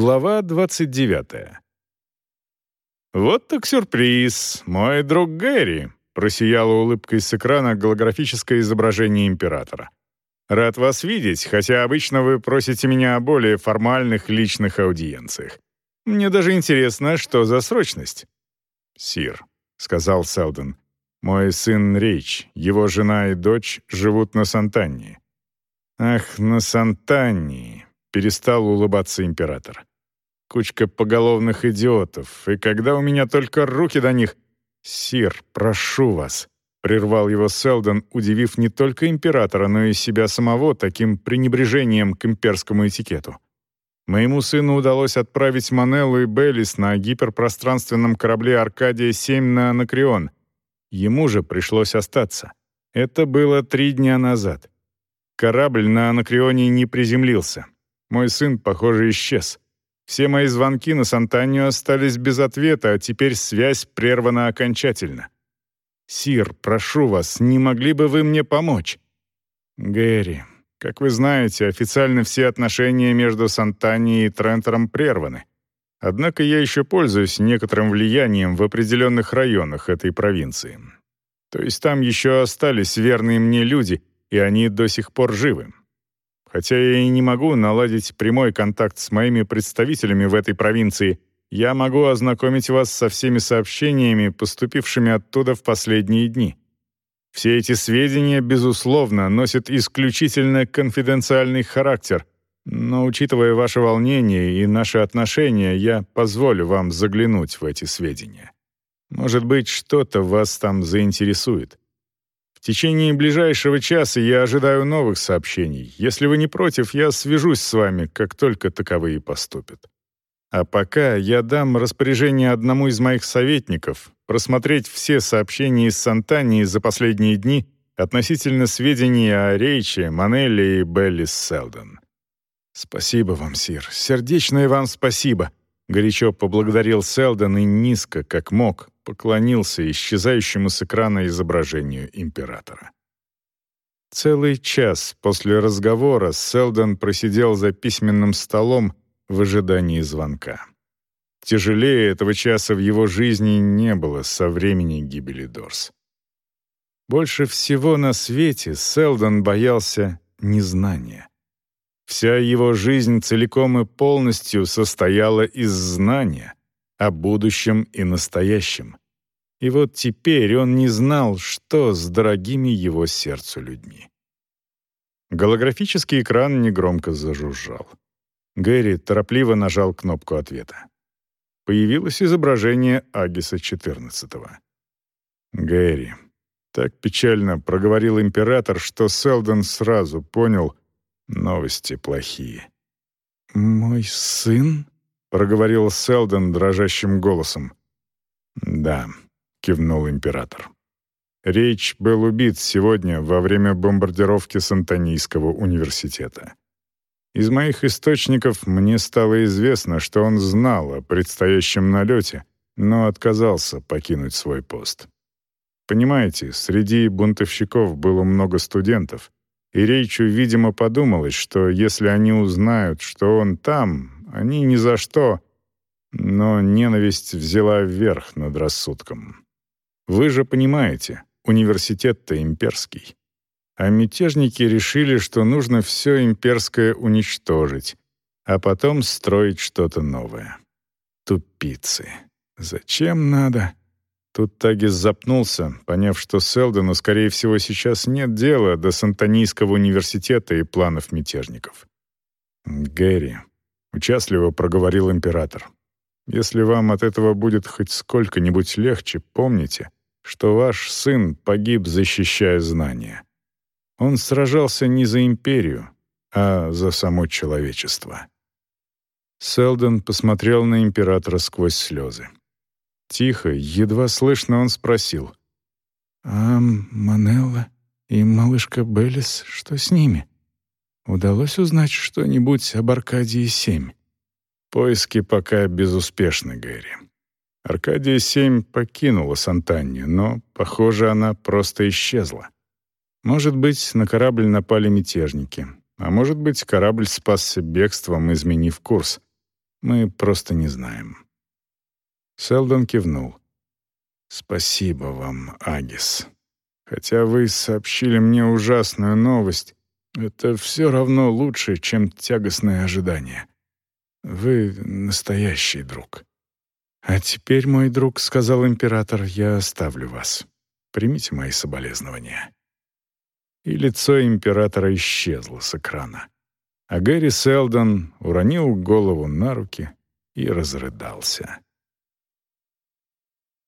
Глава 29. «Вот так сюрприз, мой друг Гэри», — просияла улыбкой с экрана голографическое изображение императора. «Рад вас видеть, хотя обычно вы просите меня о более формальных личных аудиенциях. Мне даже интересно, что за срочность». «Сир», — сказал Селдон, — «мой сын Рейч, его жена и дочь живут на Сантании». «Ах, на Сантании», Перестал улыбаться император. Кучка поголовных идиотов, и когда у меня только руки до них... «Сир, прошу вас», — прервал его Селдон, удивив не только императора, но и себя самого таким пренебрежением к имперскому этикету. Моему сыну удалось отправить Манеллу и Беллис на гиперпространственном корабле «Аркадия-7» на Анакреон. Ему же пришлось остаться. Это было три дня назад. Корабль на Анакреоне не приземлился. Мой сын, похоже, исчез. Все мои звонки на Сантанию остались без ответа, а теперь связь прервана окончательно. Сир, прошу вас, не могли бы вы мне помочь? Гэри, как вы знаете, официально все отношения между Сантанией и Трентером прерваны. Однако я еще пользуюсь некоторым влиянием в определенных районах этой провинции. То есть там еще остались верные мне люди, и они до сих пор живы. Хотя я и не могу наладить прямой контакт с моими представителями в этой провинции, я могу ознакомить вас со всеми сообщениями, поступившими оттуда в последние дни. Все эти сведения, безусловно, носят исключительно конфиденциальный характер, но, учитывая ваше волнение и наши отношения, я позволю вам заглянуть в эти сведения. Может быть, что-то вас там заинтересует. В течение ближайшего часа я ожидаю новых сообщений. Если вы не против, я свяжусь с вами, как только таковые поступят. А пока я дам распоряжение одному из моих советников просмотреть все сообщения из Сантании за последние дни относительно сведений о Рейче, Манелле и Беллис Селдон. «Спасибо вам, сир. Сердечное вам спасибо», — горячо поблагодарил Селдон и низко, как мог, поклонился исчезающему с экрана изображению императора. Целый час после разговора Селдон просидел за письменным столом в ожидании звонка. Тяжелее этого часа в его жизни не было со времени гибели Дорс. Больше всего на свете Селдон боялся незнания. Вся его жизнь целиком и полностью состояла из знания, о будущем и настоящем. И вот теперь он не знал, что с дорогими его сердцу людьми. Голографический экран негромко зажужжал. Гэри торопливо нажал кнопку ответа. Появилось изображение Агиса XIV. «Гэри», — так печально проговорил император, что Селдон сразу понял, новости плохие. «Мой сын?» — проговорил Селдон дрожащим голосом. «Да», — кивнул император. Рейч был убит сегодня во время бомбардировки Сантонийского университета. Из моих источников мне стало известно, что он знал о предстоящем налете, но отказался покинуть свой пост. Понимаете, среди бунтовщиков было много студентов, и Рейчу, видимо, подумалось, что если они узнают, что он там, они ни за что. Но ненависть взяла верх над рассудком. Вы же понимаете, университет-то имперский. А мятежники решили, что нужно все имперское уничтожить, а потом строить что-то новое. Тупицы. Зачем надо? Тут Тагис запнулся, поняв, что Селдону, скорее всего, сейчас нет дела до Сантонийского университета и планов мятежников. «Гэри, — участливо проговорил император. «Если вам от этого будет хоть сколько-нибудь легче, помните, что ваш сын погиб, защищая знания. Он сражался не за империю, а за само человечество». Селдон посмотрел на императора сквозь слезы. Тихо, едва слышно он спросил. «А Манелла и малышка Беллис, что с ними?» Удалось узнать что-нибудь об Аркадии-7? Поиски пока безуспешны, Гэри. Аркадия-7 покинула Сантанни, но, похоже, она просто исчезла. Может быть, на корабль напали мятежники, а может быть, корабль спасся бегством, изменив курс. Мы просто не знаем». Селдон кивнул. «Спасибо вам, Агис. Хотя вы сообщили мне ужасную новость, это все равно лучше, чем тягостное ожидание. Вы настоящий друг». «А теперь, мой друг, — сказал император, — я оставлю вас. Примите мои соболезнования». И лицо императора исчезло с экрана. А Гэри Селдон уронил голову на руки и разрыдался.